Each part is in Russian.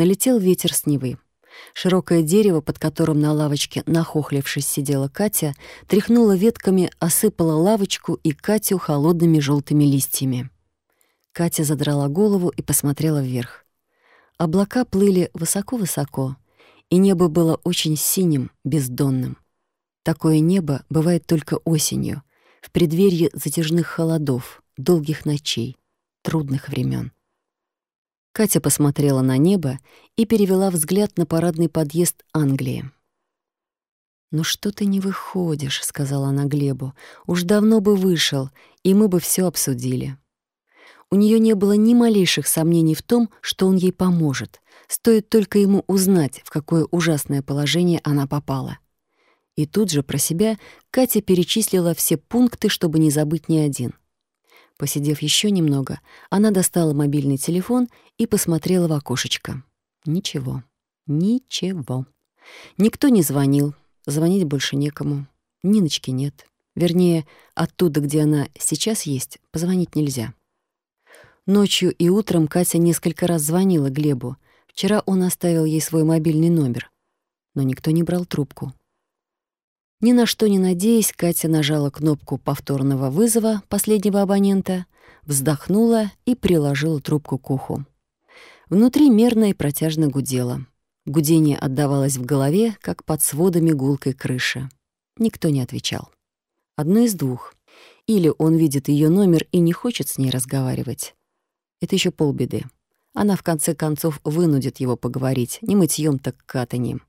налетел ветер с Невы. Широкое дерево, под которым на лавочке, нахохлившись, сидела Катя, тряхнуло ветками, осыпало лавочку и Катю холодными желтыми листьями. Катя задрала голову и посмотрела вверх. Облака плыли высоко-высоко, и небо было очень синим, бездонным. Такое небо бывает только осенью, в преддверии затяжных холодов, долгих ночей, трудных времен. Катя посмотрела на небо и перевела взгляд на парадный подъезд Англии. «Ну что ты не выходишь?» — сказала она Глебу. «Уж давно бы вышел, и мы бы все обсудили». У нее не было ни малейших сомнений в том, что он ей поможет. Стоит только ему узнать, в какое ужасное положение она попала. И тут же про себя Катя перечислила все пункты, чтобы не забыть ни один. Посидев еще немного, она достала мобильный телефон и посмотрела в окошечко. Ничего. Ничего. Никто не звонил. Звонить больше некому. Ниночки нет. Вернее, оттуда, где она сейчас есть, позвонить нельзя. Ночью и утром Катя несколько раз звонила Глебу. Вчера он оставил ей свой мобильный номер. Но никто не брал трубку. Ни на что не надеясь, Катя нажала кнопку повторного вызова последнего абонента, вздохнула и приложила трубку к уху. Внутри мерно и протяжно гудело. Гудение отдавалось в голове, как под сводами гулкой крыши. Никто не отвечал. Одно из двух. Или он видит ее номер и не хочет с ней разговаривать. Это еще полбеды. Она, в конце концов, вынудит его поговорить, не мытьем, так катанием.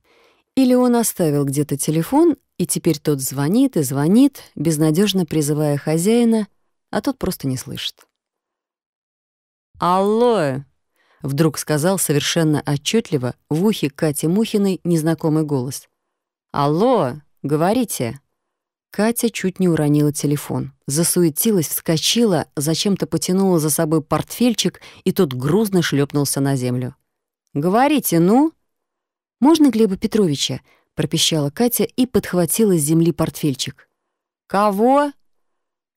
Или он оставил где-то телефон и теперь тот звонит и звонит, безнадежно призывая хозяина, а тот просто не слышит. «Алло!» — вдруг сказал совершенно отчетливо в ухе Кати Мухиной незнакомый голос. «Алло! Говорите!» Катя чуть не уронила телефон. Засуетилась, вскочила, зачем-то потянула за собой портфельчик, и тот грузно шлепнулся на землю. «Говорите, ну?» «Можно Глеба Петровича?» — пропищала Катя и подхватила с земли портфельчик. «Кого?»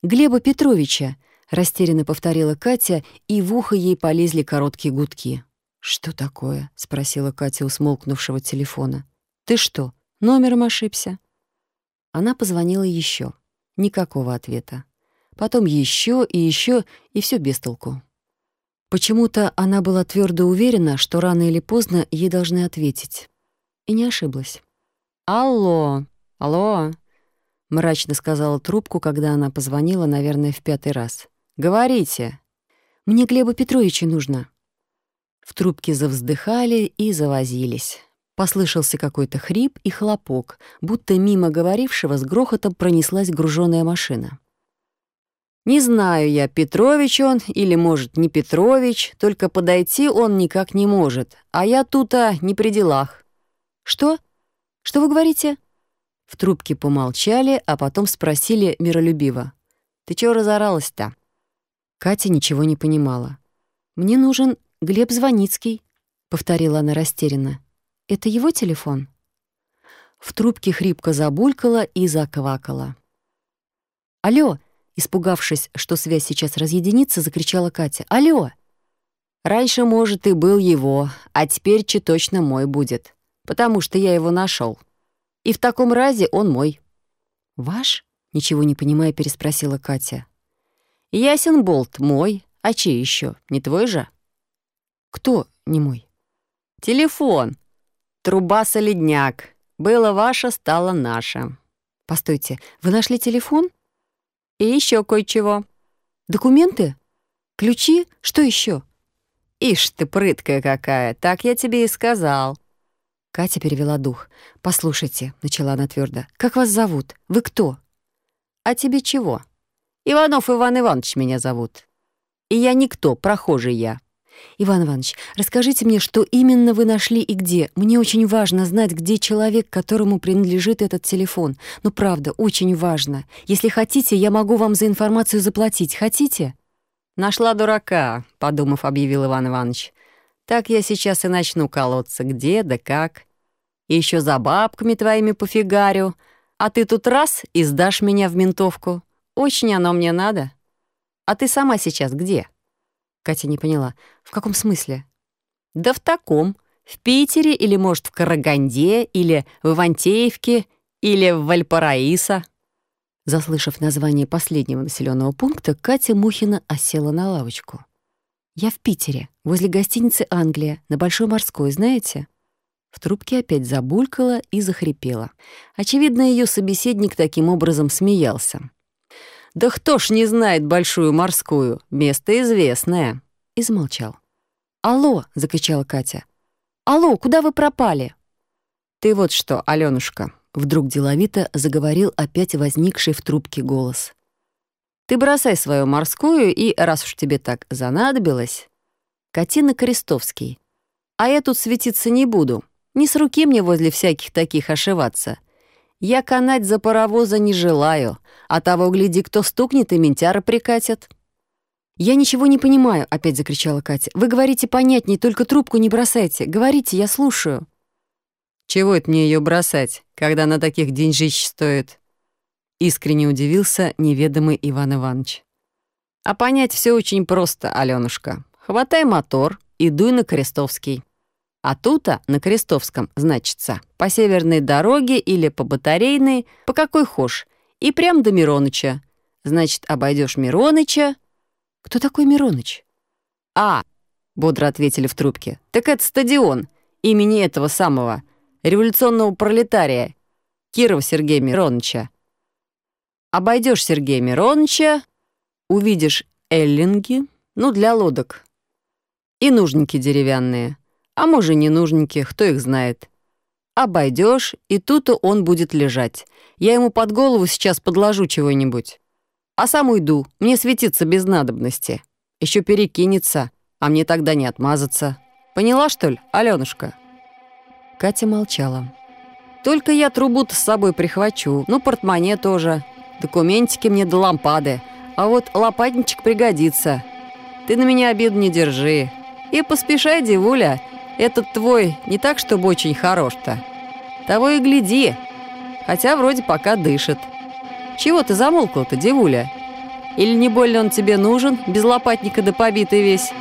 «Глеба Петровича», — растерянно повторила Катя, и в ухо ей полезли короткие гудки. «Что такое?» — спросила Катя у смолкнувшего телефона. «Ты что, номером ошибся?» Она позвонила еще. Никакого ответа. Потом еще и еще, и все без толку. Почему-то она была твердо уверена, что рано или поздно ей должны ответить. И не ошиблась. «Алло! Алло!» — мрачно сказала трубку, когда она позвонила, наверное, в пятый раз. «Говорите!» «Мне Глеба Петровича нужно». В трубке завздыхали и завозились. Послышался какой-то хрип и хлопок, будто мимо говорившего с грохотом пронеслась груженная машина. «Не знаю я, Петрович он или, может, не Петрович, только подойти он никак не может, а я тут-то не при делах». «Что?» Что вы говорите?» В трубке помолчали, а потом спросили миролюбиво. «Ты чего разоралась-то?» Катя ничего не понимала. «Мне нужен Глеб Звоницкий», — повторила она растерянно. «Это его телефон?» В трубке хрипко забулькала и заквакала. «Алло!» — испугавшись, что связь сейчас разъединится, закричала Катя. «Алло!» «Раньше, может, и был его, а теперь че точно мой будет потому что я его нашел. И в таком разе он мой». «Ваш?» — ничего не понимая, переспросила Катя. «Ясен болт мой, а чей еще? Не твой же?» «Кто не мой?» «Телефон. Труба-солидняк. Было ваше, стало наше». «Постойте, вы нашли телефон?» «И еще кое-чего». «Документы? Ключи? Что еще? «Ишь ты, прыткая какая, так я тебе и сказал. Катя перевела дух. «Послушайте», — начала она твердо, — «как вас зовут? Вы кто?» «А тебе чего?» «Иванов Иван Иванович меня зовут. И я никто, прохожий я». «Иван Иванович, расскажите мне, что именно вы нашли и где. Мне очень важно знать, где человек, которому принадлежит этот телефон. Ну, правда, очень важно. Если хотите, я могу вам за информацию заплатить. Хотите?» «Нашла дурака», — подумав, объявил Иван Иванович. Так я сейчас и начну колоться, где да как. Еще за бабками твоими пофигарю. А ты тут раз и сдашь меня в ментовку. Очень оно мне надо. А ты сама сейчас где?» Катя не поняла. «В каком смысле?» «Да в таком. В Питере или, может, в Караганде, или в Ивантеевке, или в Вальпараисо?» Заслышав название последнего населенного пункта, Катя Мухина осела на лавочку. «Я в Питере, возле гостиницы «Англия», на Большой морской, знаете?» В трубке опять забулькала и захрипела. Очевидно, ее собеседник таким образом смеялся. «Да кто ж не знает Большую морскую? Место известное!» И замолчал. «Алло!» — закричала Катя. «Алло, куда вы пропали?» «Ты вот что, Алёнушка!» — вдруг деловито заговорил опять возникший в трубке голос. «Ты бросай свою морскую и, раз уж тебе так занадобилось...» «Катина Крестовский. А я тут светиться не буду. Не с руки мне возле всяких таких ошиваться. Я канать за паровоза не желаю, а того, гляди, кто стукнет и ментяра прикатят». «Я ничего не понимаю», — опять закричала Катя. «Вы говорите понятней, только трубку не бросайте. Говорите, я слушаю». «Чего это мне ее бросать, когда на таких деньжищ стоит?» Искренне удивился неведомый Иван Иванович. «А понять все очень просто, Алёнушка. Хватай мотор и дуй на Крестовский. А тута на Крестовском, значится, по северной дороге или по батарейной, по какой хошь, и прям до Мироныча. Значит, обойдешь Мироныча. Кто такой Мироныч? А, бодро ответили в трубке. Так это стадион имени этого самого революционного пролетария Кирова Сергея Мироныча. Обойдешь Сергея Мироныча, увидишь эллинги, ну, для лодок, и нужники деревянные. А может, не нужники, кто их знает. Обойдешь, и тут он будет лежать. Я ему под голову сейчас подложу чего-нибудь. А сам уйду, мне светиться без надобности. Еще перекинется, а мне тогда не отмазаться. Поняла, что ли, Алёнушка?» Катя молчала. «Только я трубу-то с собой прихвачу, ну, портмоне тоже. Документики мне до лампады. А вот лопатничек пригодится. Ты на меня обиду не держи. И поспешай, девуля, этот твой не так, чтобы очень хорош-то. Того и гляди. Хотя вроде пока дышит. Чего ты замолкла-то, девуля? Или не больно он тебе нужен, без лопатника да побитый весь?»